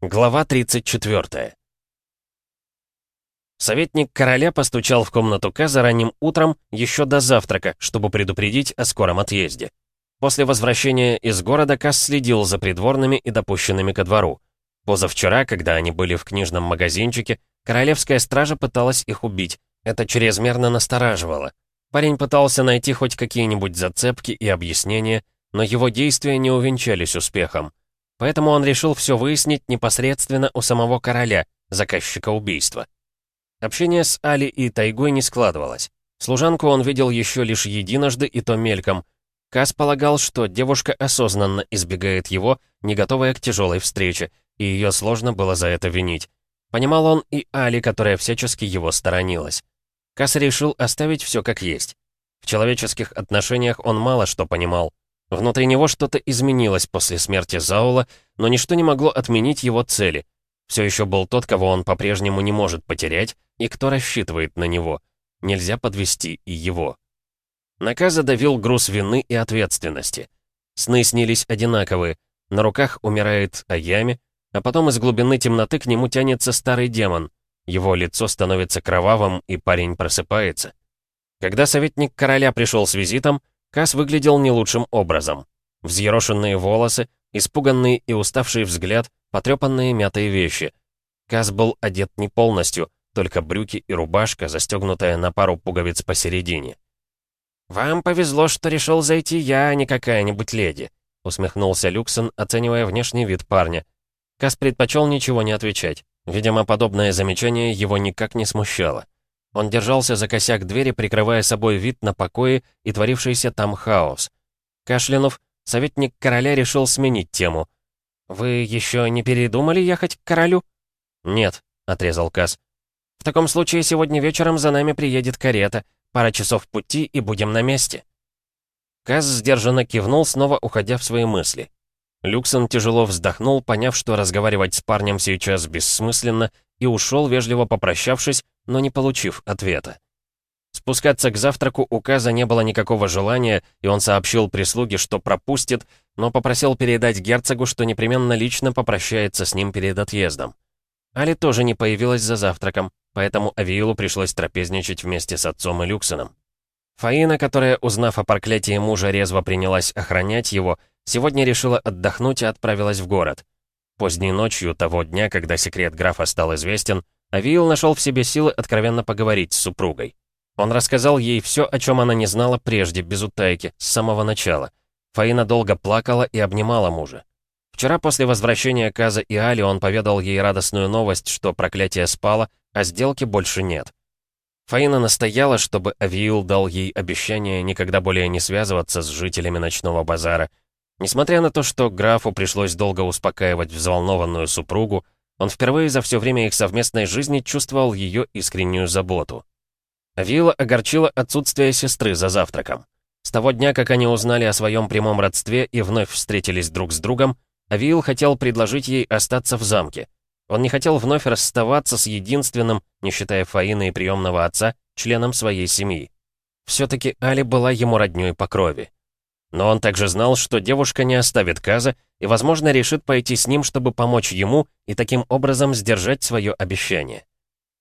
Глава 34. Советник короля постучал в комнату Каза ранним утром, еще до завтрака, чтобы предупредить о скором отъезде. После возвращения из города Каз следил за придворными и допущенными ко двору. Позавчера, когда они были в книжном магазинчике, королевская стража пыталась их убить. Это чрезмерно настораживало. Парень пытался найти хоть какие-нибудь зацепки и объяснения, но его действия не увенчались успехом. Поэтому он решил все выяснить непосредственно у самого короля, заказчика убийства. Общение с Али и Тайгой не складывалось. Служанку он видел еще лишь единожды, и то мельком. Кас полагал, что девушка осознанно избегает его, не готовая к тяжелой встрече, и ее сложно было за это винить. Понимал он и Али, которая всячески его сторонилась. Кас решил оставить все как есть. В человеческих отношениях он мало что понимал, Внутри него что-то изменилось после смерти Заула, но ничто не могло отменить его цели. Все еще был тот, кого он по-прежнему не может потерять, и кто рассчитывает на него. Нельзя подвести и его. Наказа давил груз вины и ответственности. Сны снились одинаковые. На руках умирает Аями, а потом из глубины темноты к нему тянется старый демон. Его лицо становится кровавым, и парень просыпается. Когда советник короля пришел с визитом, Кас выглядел не лучшим образом. Взъерошенные волосы, испуганный и уставший взгляд, потрепанные мятые вещи. Кас был одет не полностью, только брюки и рубашка, застегнутая на пару пуговиц посередине. «Вам повезло, что решил зайти я, а не какая-нибудь леди», усмехнулся Люксон, оценивая внешний вид парня. Кас предпочел ничего не отвечать. Видимо, подобное замечание его никак не смущало. Он держался за косяк двери, прикрывая собой вид на покое и творившийся там хаос. Кашлянув, советник короля решил сменить тему. «Вы еще не передумали ехать к королю?» «Нет», — отрезал Кас. «В таком случае сегодня вечером за нами приедет карета. Пара часов пути, и будем на месте». Каз сдержанно кивнул, снова уходя в свои мысли. Люксон тяжело вздохнул, поняв, что разговаривать с парнем сейчас бессмысленно, и ушел, вежливо попрощавшись, но не получив ответа. Спускаться к завтраку у Каза не было никакого желания, и он сообщил прислуге, что пропустит, но попросил передать герцогу, что непременно лично попрощается с ним перед отъездом. Али тоже не появилась за завтраком, поэтому Авиилу пришлось трапезничать вместе с отцом и Люксоном. Фаина, которая, узнав о проклятии мужа, резво принялась охранять его, сегодня решила отдохнуть и отправилась в город. Поздней ночью того дня, когда секрет графа стал известен, Авиил нашел в себе силы откровенно поговорить с супругой. Он рассказал ей все, о чем она не знала прежде, без утайки, с самого начала. Фаина долго плакала и обнимала мужа. Вчера после возвращения Каза и Али он поведал ей радостную новость, что проклятие спало, а сделки больше нет. Фаина настояла, чтобы Авиил дал ей обещание никогда более не связываться с жителями ночного базара. Несмотря на то, что графу пришлось долго успокаивать взволнованную супругу, он впервые за все время их совместной жизни чувствовал ее искреннюю заботу. Вилла огорчила отсутствие сестры за завтраком. С того дня, как они узнали о своем прямом родстве и вновь встретились друг с другом, Авиил хотел предложить ей остаться в замке. Он не хотел вновь расставаться с единственным, не считая Фаины и приемного отца, членом своей семьи. Все-таки Али была ему роднёй по крови. Но он также знал, что девушка не оставит Каза и, возможно, решит пойти с ним, чтобы помочь ему и таким образом сдержать свое обещание.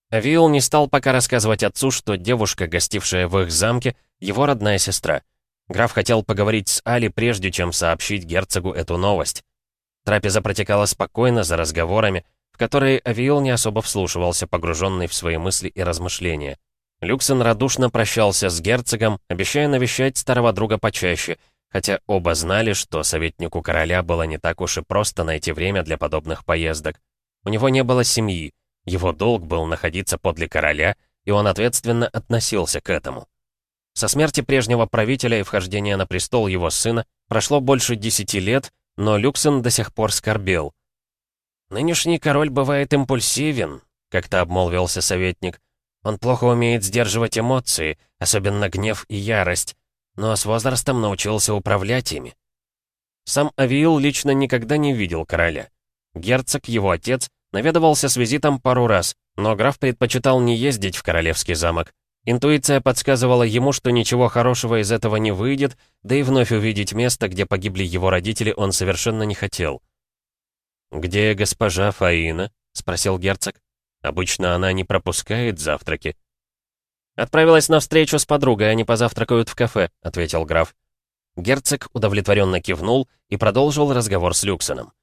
Авиил не стал пока рассказывать отцу, что девушка, гостившая в их замке, его родная сестра. Граф хотел поговорить с Али, прежде чем сообщить герцогу эту новость. Трапеза протекала спокойно, за разговорами, в которые Авиил не особо вслушивался, погруженный в свои мысли и размышления. Люксен радушно прощался с герцогом, обещая навещать старого друга почаще — хотя оба знали, что советнику короля было не так уж и просто найти время для подобных поездок. У него не было семьи, его долг был находиться подле короля, и он ответственно относился к этому. Со смерти прежнего правителя и вхождения на престол его сына прошло больше десяти лет, но Люксен до сих пор скорбел. «Нынешний король бывает импульсивен», — как-то обмолвился советник. «Он плохо умеет сдерживать эмоции, особенно гнев и ярость но с возрастом научился управлять ими. Сам Авиил лично никогда не видел короля. Герцог, его отец, наведывался с визитом пару раз, но граф предпочитал не ездить в королевский замок. Интуиция подсказывала ему, что ничего хорошего из этого не выйдет, да и вновь увидеть место, где погибли его родители, он совершенно не хотел. «Где госпожа Фаина?» — спросил герцог. «Обычно она не пропускает завтраки». «Отправилась на встречу с подругой, они позавтракают в кафе», — ответил граф. Герцог удовлетворенно кивнул и продолжил разговор с Люксоном.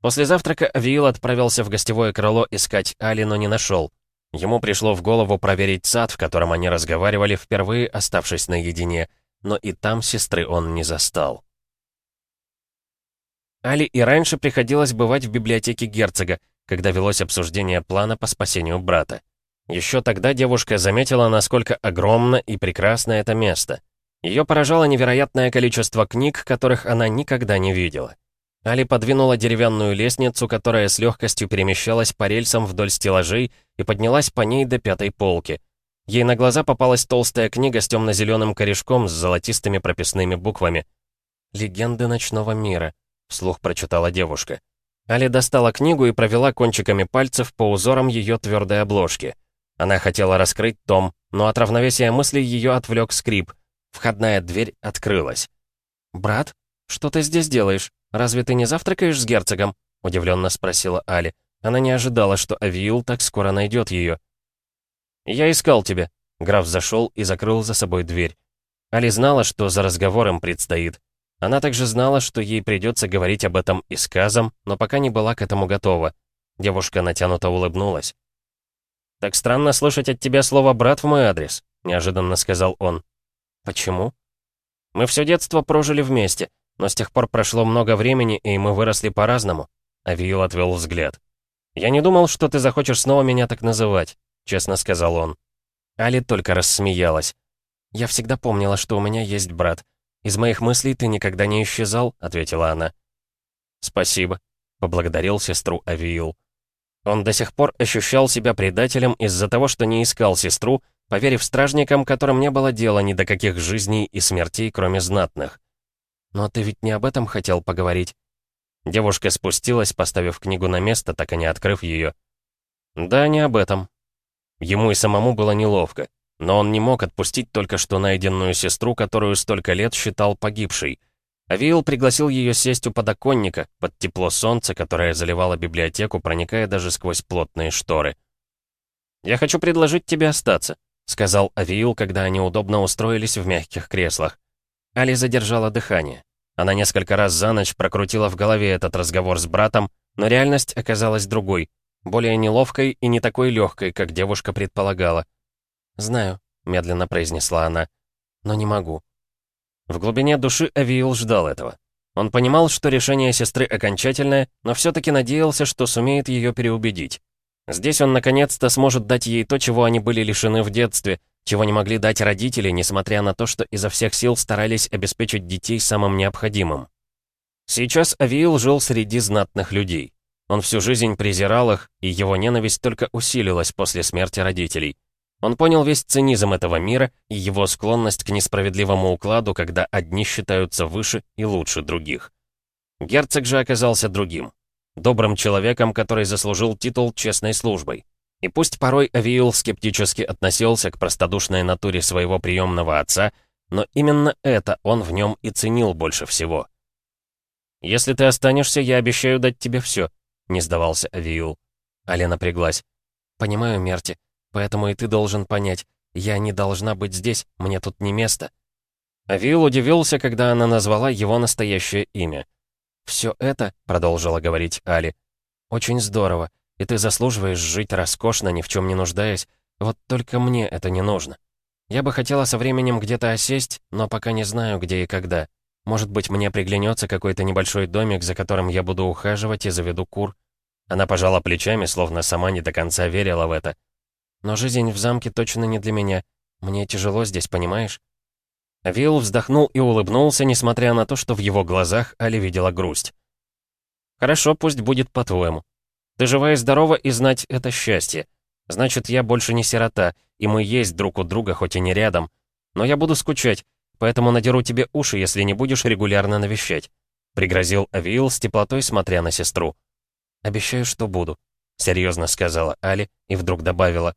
После завтрака Авиил отправился в гостевое крыло искать Али, но не нашел. Ему пришло в голову проверить сад, в котором они разговаривали, впервые оставшись наедине, но и там сестры он не застал. Али и раньше приходилось бывать в библиотеке герцога, когда велось обсуждение плана по спасению брата. Еще тогда девушка заметила, насколько огромно и прекрасно это место. Ее поражало невероятное количество книг, которых она никогда не видела. Али подвинула деревянную лестницу, которая с легкостью перемещалась по рельсам вдоль стеллажей и поднялась по ней до пятой полки. Ей на глаза попалась толстая книга с темно-зеленым корешком с золотистыми прописными буквами. «Легенды ночного мира», — вслух прочитала девушка. Али достала книгу и провела кончиками пальцев по узорам ее твердой обложки. Она хотела раскрыть том, но от равновесия мыслей ее отвлек скрип. Входная дверь открылась. «Брат, что ты здесь делаешь? Разве ты не завтракаешь с герцогом?» — удивленно спросила Али. Она не ожидала, что Авиил так скоро найдет ее. «Я искал тебя». Граф зашел и закрыл за собой дверь. Али знала, что за разговором предстоит. Она также знала, что ей придется говорить об этом и сказам, но пока не была к этому готова. Девушка натянуто улыбнулась. «Так странно слышать от тебя слово «брат» в мой адрес», — неожиданно сказал он. «Почему?» «Мы все детство прожили вместе, но с тех пор прошло много времени, и мы выросли по-разному». Авиил отвел взгляд. «Я не думал, что ты захочешь снова меня так называть», — честно сказал он. Али только рассмеялась. «Я всегда помнила, что у меня есть брат. Из моих мыслей ты никогда не исчезал», — ответила она. «Спасибо», — поблагодарил сестру Авиил. Он до сих пор ощущал себя предателем из-за того, что не искал сестру, поверив стражникам, которым не было дела ни до каких жизней и смертей, кроме знатных. «Но ты ведь не об этом хотел поговорить?» Девушка спустилась, поставив книгу на место, так и не открыв ее. «Да, не об этом». Ему и самому было неловко, но он не мог отпустить только что найденную сестру, которую столько лет считал погибшей — Авиил пригласил ее сесть у подоконника, под тепло солнца, которое заливало библиотеку, проникая даже сквозь плотные шторы. «Я хочу предложить тебе остаться», — сказал Авиил, когда они удобно устроились в мягких креслах. Али задержала дыхание. Она несколько раз за ночь прокрутила в голове этот разговор с братом, но реальность оказалась другой, более неловкой и не такой легкой, как девушка предполагала. «Знаю», — медленно произнесла она, — «но не могу. В глубине души Авиил ждал этого. Он понимал, что решение сестры окончательное, но все-таки надеялся, что сумеет ее переубедить. Здесь он наконец-то сможет дать ей то, чего они были лишены в детстве, чего не могли дать родители, несмотря на то, что изо всех сил старались обеспечить детей самым необходимым. Сейчас Авиил жил среди знатных людей. Он всю жизнь презирал их, и его ненависть только усилилась после смерти родителей. Он понял весь цинизм этого мира и его склонность к несправедливому укладу, когда одни считаются выше и лучше других. Герцог же оказался другим. Добрым человеком, который заслужил титул честной службой. И пусть порой Авиил скептически относился к простодушной натуре своего приемного отца, но именно это он в нем и ценил больше всего. «Если ты останешься, я обещаю дать тебе все», — не сдавался Авиил. Алена напряглась. «Понимаю, Мерти. Поэтому и ты должен понять, я не должна быть здесь, мне тут не место». Авил удивился, когда она назвала его настоящее имя. «Все это», — продолжила говорить Али, — «очень здорово, и ты заслуживаешь жить роскошно, ни в чем не нуждаясь, вот только мне это не нужно. Я бы хотела со временем где-то осесть, но пока не знаю, где и когда. Может быть, мне приглянется какой-то небольшой домик, за которым я буду ухаживать и заведу кур». Она пожала плечами, словно сама не до конца верила в это. Но жизнь в замке точно не для меня. Мне тяжело здесь, понимаешь?» Вилл вздохнул и улыбнулся, несмотря на то, что в его глазах Али видела грусть. «Хорошо, пусть будет по-твоему. Ты жива и здорова, и знать — это счастье. Значит, я больше не сирота, и мы есть друг у друга, хоть и не рядом. Но я буду скучать, поэтому надеру тебе уши, если не будешь регулярно навещать», — пригрозил Авиил с теплотой, смотря на сестру. «Обещаю, что буду», — серьезно сказала Али и вдруг добавила.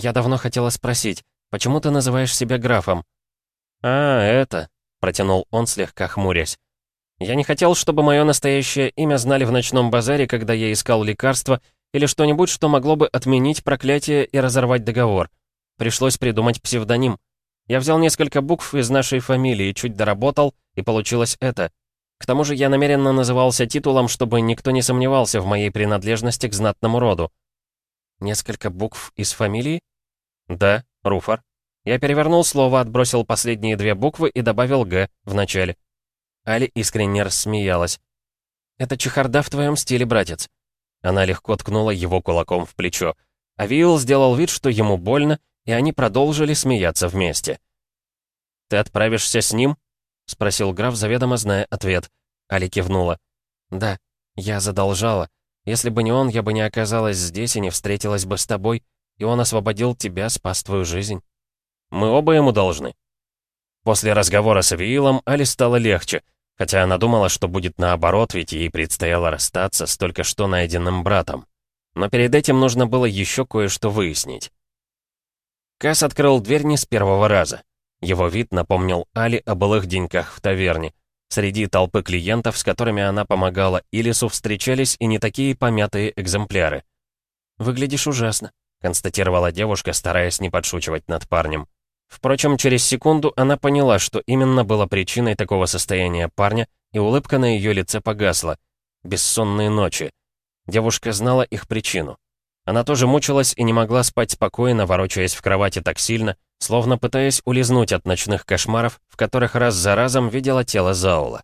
«Я давно хотела спросить, почему ты называешь себя графом?» «А, это...» — протянул он, слегка хмурясь. Я не хотел, чтобы мое настоящее имя знали в ночном базаре, когда я искал лекарства или что-нибудь, что могло бы отменить проклятие и разорвать договор. Пришлось придумать псевдоним. Я взял несколько букв из нашей фамилии, чуть доработал, и получилось это. К тому же я намеренно назывался титулом, чтобы никто не сомневался в моей принадлежности к знатному роду. Несколько букв из фамилии? Да, Руфар. Я перевернул слово, отбросил последние две буквы и добавил «Г» в начале. Али искренне рассмеялась. «Это чехарда в твоем стиле, братец». Она легко ткнула его кулаком в плечо. А Вилл сделал вид, что ему больно, и они продолжили смеяться вместе. «Ты отправишься с ним?» — спросил граф, заведомо зная ответ. Али кивнула. «Да, я задолжала. Если бы не он, я бы не оказалась здесь и не встретилась бы с тобой, и он освободил тебя, спас твою жизнь. Мы оба ему должны». После разговора с Авиилом Али стало легче, хотя она думала, что будет наоборот, ведь ей предстояло расстаться с только что найденным братом. Но перед этим нужно было еще кое-что выяснить. Касс открыл дверь не с первого раза. Его вид напомнил Али о былых деньках в таверне. Среди толпы клиентов, с которыми она помогала Илису, встречались и не такие помятые экземпляры. «Выглядишь ужасно», — констатировала девушка, стараясь не подшучивать над парнем. Впрочем, через секунду она поняла, что именно было причиной такого состояния парня, и улыбка на ее лице погасла. Бессонные ночи. Девушка знала их причину. Она тоже мучилась и не могла спать спокойно, ворочаясь в кровати так сильно, словно пытаясь улизнуть от ночных кошмаров, в которых раз за разом видела тело Заула.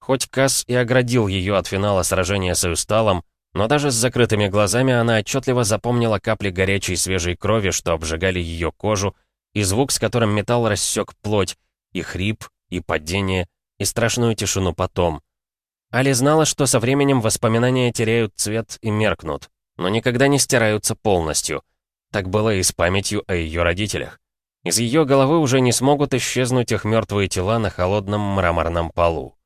Хоть Касс и оградил ее от финала сражения с Эусталом, но даже с закрытыми глазами она отчетливо запомнила капли горячей свежей крови, что обжигали ее кожу, и звук, с которым металл рассек плоть, и хрип, и падение, и страшную тишину потом. Али знала, что со временем воспоминания теряют цвет и меркнут но никогда не стираются полностью. Так было и с памятью о ее родителях. Из ее головы уже не смогут исчезнуть их мертвые тела на холодном мраморном полу.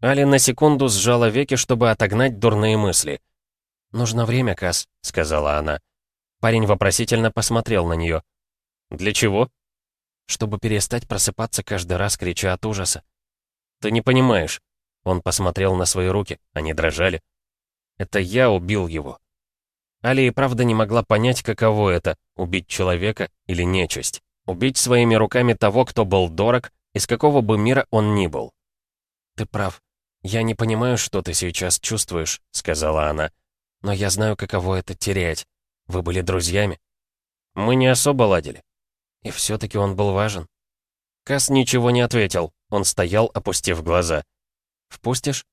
Али на секунду сжала веки, чтобы отогнать дурные мысли. «Нужно время, Кас», — сказала она. Парень вопросительно посмотрел на нее. «Для чего?» «Чтобы перестать просыпаться каждый раз, крича от ужаса». «Ты не понимаешь». Он посмотрел на свои руки, они дрожали. «Это я убил его. Али и правда не могла понять, каково это — убить человека или нечисть. Убить своими руками того, кто был дорог, из какого бы мира он ни был. «Ты прав. Я не понимаю, что ты сейчас чувствуешь», — сказала она. «Но я знаю, каково это терять. Вы были друзьями». «Мы не особо ладили». И все-таки он был важен. Кас ничего не ответил. Он стоял, опустив глаза. «Впустишь?»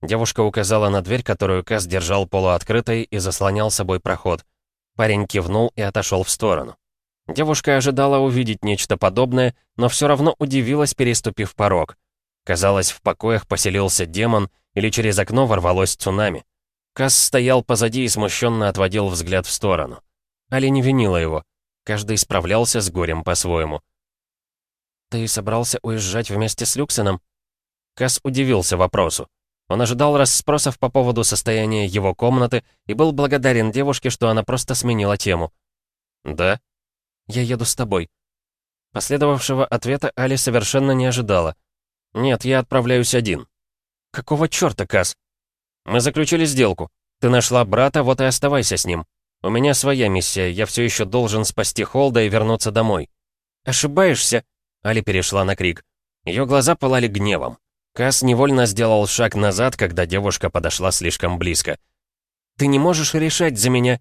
Девушка указала на дверь, которую Кас держал полуоткрытой и заслонял собой проход. Парень кивнул и отошел в сторону. Девушка ожидала увидеть нечто подобное, но все равно удивилась, переступив порог. Казалось, в покоях поселился демон или через окно ворвалось цунами. Кас стоял позади и смущенно отводил взгляд в сторону. Али не винила его. Каждый справлялся с горем по-своему. «Ты собрался уезжать вместе с Люксеном?» Кас удивился вопросу. Он ожидал расспросов по поводу состояния его комнаты и был благодарен девушке, что она просто сменила тему. «Да?» «Я еду с тобой». Последовавшего ответа Али совершенно не ожидала. «Нет, я отправляюсь один». «Какого чёрта, Кас?» «Мы заключили сделку. Ты нашла брата, вот и оставайся с ним. У меня своя миссия, я все еще должен спасти Холда и вернуться домой». «Ошибаешься?» Али перешла на крик. Ее глаза пылали гневом. Кас невольно сделал шаг назад, когда девушка подошла слишком близко. «Ты не можешь решать за меня».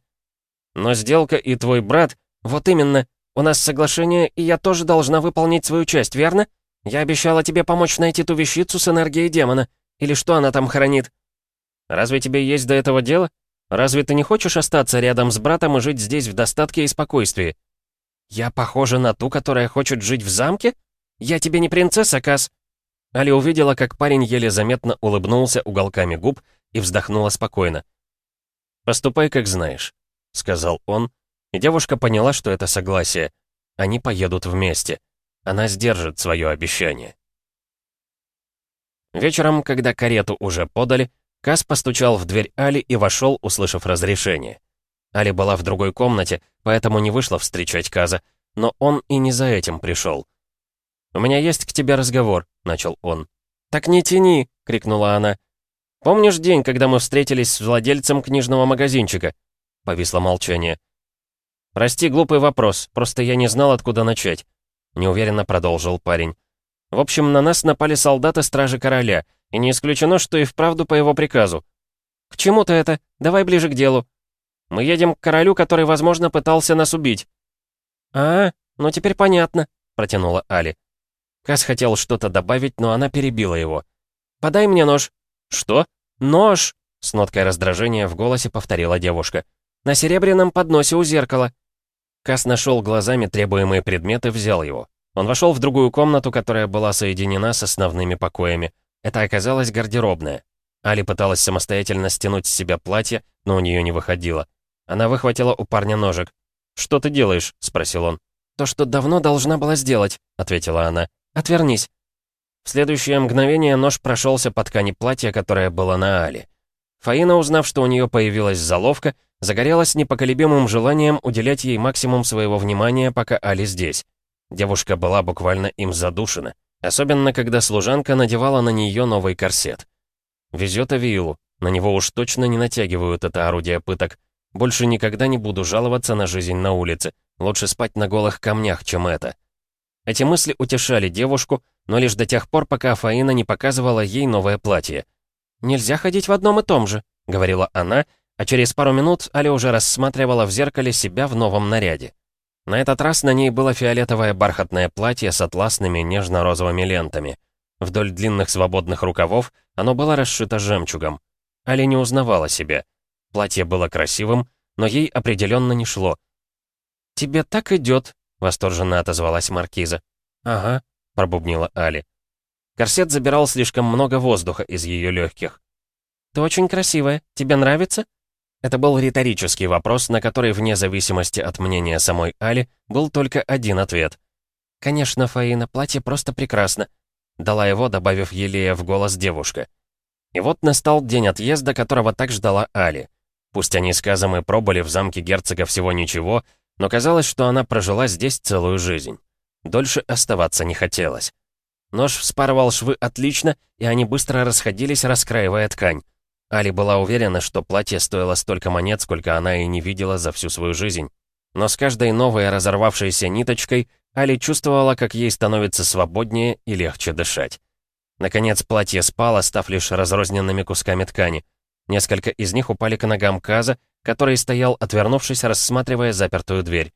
«Но сделка и твой брат...» «Вот именно. У нас соглашение, и я тоже должна выполнить свою часть, верно? Я обещала тебе помочь найти ту вещицу с энергией демона. Или что она там хранит?» «Разве тебе есть до этого дело? Разве ты не хочешь остаться рядом с братом и жить здесь в достатке и спокойствии?» «Я похожа на ту, которая хочет жить в замке? Я тебе не принцесса, Кас. Али увидела, как парень еле заметно улыбнулся уголками губ и вздохнула спокойно. «Поступай, как знаешь», — сказал он, и девушка поняла, что это согласие. Они поедут вместе. Она сдержит свое обещание. Вечером, когда карету уже подали, Кас постучал в дверь Али и вошел, услышав разрешение. Али была в другой комнате, поэтому не вышла встречать Каза, но он и не за этим пришел. «У меня есть к тебе разговор», — начал он. «Так не тяни!» — крикнула она. «Помнишь день, когда мы встретились с владельцем книжного магазинчика?» Повисло молчание. «Прости, глупый вопрос, просто я не знал, откуда начать», — неуверенно продолжил парень. «В общем, на нас напали солдаты Стражи Короля, и не исключено, что и вправду по его приказу». «К чему ты это? Давай ближе к делу». «Мы едем к королю, который, возможно, пытался нас убить». «А, ну теперь понятно», — протянула Али. Кас хотел что-то добавить, но она перебила его. «Подай мне нож». «Что?» «Нож!» — с ноткой раздражения в голосе повторила девушка. «На серебряном подносе у зеркала». Кас нашел глазами требуемые предметы, взял его. Он вошел в другую комнату, которая была соединена с основными покоями. Это оказалась гардеробная. Али пыталась самостоятельно стянуть с себя платье, но у нее не выходило. Она выхватила у парня ножик. «Что ты делаешь?» — спросил он. «То, что давно должна была сделать», — ответила она. «Отвернись». В следующее мгновение нож прошелся по ткани платья, которое было на Али. Фаина, узнав, что у нее появилась заловка, загорелась непоколебимым желанием уделять ей максимум своего внимания, пока Али здесь. Девушка была буквально им задушена, особенно когда служанка надевала на нее новый корсет. Везет Авиилу, на него уж точно не натягивают это орудие пыток. Больше никогда не буду жаловаться на жизнь на улице, лучше спать на голых камнях, чем это. Эти мысли утешали девушку, но лишь до тех пор, пока Фаина не показывала ей новое платье. «Нельзя ходить в одном и том же», — говорила она, а через пару минут Аля уже рассматривала в зеркале себя в новом наряде. На этот раз на ней было фиолетовое бархатное платье с атласными нежно-розовыми лентами. Вдоль длинных свободных рукавов оно было расшито жемчугом. Аля не узнавала себя. Платье было красивым, но ей определенно не шло. «Тебе так идет», — восторженно отозвалась маркиза. «Ага», — пробубнила Али. Корсет забирал слишком много воздуха из ее легких. «Ты очень красивая. Тебе нравится?» Это был риторический вопрос, на который, вне зависимости от мнения самой Али, был только один ответ. «Конечно, Фаина, платье просто прекрасно», — дала его, добавив елея в голос девушка. И вот настал день отъезда, которого так ждала Али. Пусть они с Казом и пробыли в замке герцога всего ничего, но казалось, что она прожила здесь целую жизнь. Дольше оставаться не хотелось. Нож вспарывал швы отлично, и они быстро расходились, раскраивая ткань. Али была уверена, что платье стоило столько монет, сколько она и не видела за всю свою жизнь. Но с каждой новой разорвавшейся ниточкой Али чувствовала, как ей становится свободнее и легче дышать. Наконец платье спало, став лишь разрозненными кусками ткани. Несколько из них упали к ногам Каза, который стоял, отвернувшись, рассматривая запертую дверь.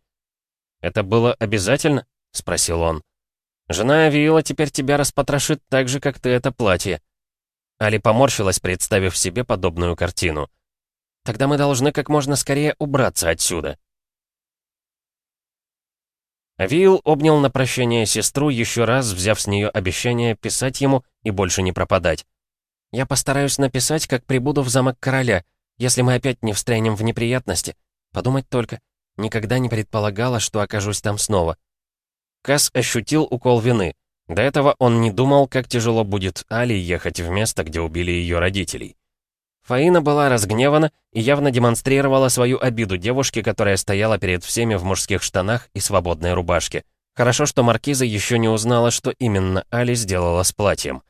«Это было обязательно?» — спросил он. «Жена Авиила теперь тебя распотрошит так же, как ты это платье». Али поморщилась, представив себе подобную картину. «Тогда мы должны как можно скорее убраться отсюда». Авиил обнял на прощание сестру, еще раз взяв с нее обещание писать ему и больше не пропадать. «Я постараюсь написать, как прибуду в замок короля, если мы опять не встрянем в неприятности. Подумать только, никогда не предполагала, что окажусь там снова». Кас ощутил укол вины. До этого он не думал, как тяжело будет Али ехать в место, где убили ее родителей. Фаина была разгневана и явно демонстрировала свою обиду девушке, которая стояла перед всеми в мужских штанах и свободной рубашке. Хорошо, что Маркиза еще не узнала, что именно Али сделала с платьем.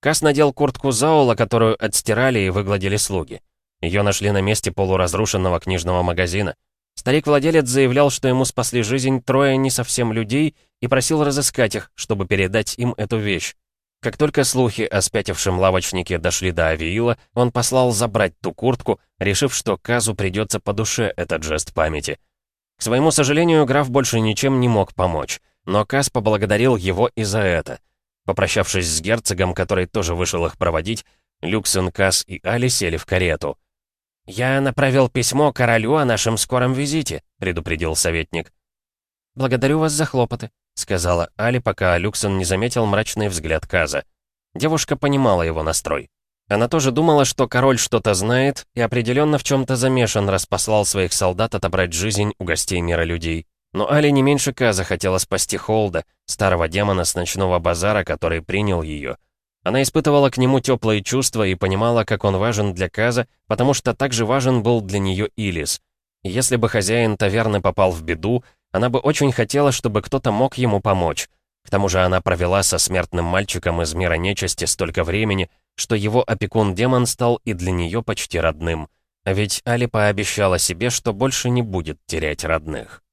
Кас надел куртку Заула, которую отстирали и выгладили слуги. Ее нашли на месте полуразрушенного книжного магазина. Старик-владелец заявлял, что ему спасли жизнь трое не совсем людей и просил разыскать их, чтобы передать им эту вещь. Как только слухи о спятившем лавочнике дошли до Авиила, он послал забрать ту куртку, решив, что Казу придется по душе этот жест памяти. К своему сожалению, граф больше ничем не мог помочь, но Каз поблагодарил его и за это. Попрощавшись с герцогом, который тоже вышел их проводить, Люксен, Каз и Али сели в карету. «Я направил письмо королю о нашем скором визите», — предупредил советник. «Благодарю вас за хлопоты», — сказала Али, пока Люксон не заметил мрачный взгляд Каза. Девушка понимала его настрой. Она тоже думала, что король что-то знает и определенно в чем-то замешан, раз послал своих солдат отобрать жизнь у гостей мира людей. Но Али не меньше Каза хотела спасти Холда, старого демона с ночного базара, который принял ее. Она испытывала к нему теплые чувства и понимала, как он важен для Каза, потому что также важен был для нее Илис. И если бы хозяин таверны попал в беду, она бы очень хотела, чтобы кто-то мог ему помочь. К тому же она провела со смертным мальчиком из мира нечисти столько времени, что его опекун-демон стал и для нее почти родным. А ведь Али пообещала себе, что больше не будет терять родных.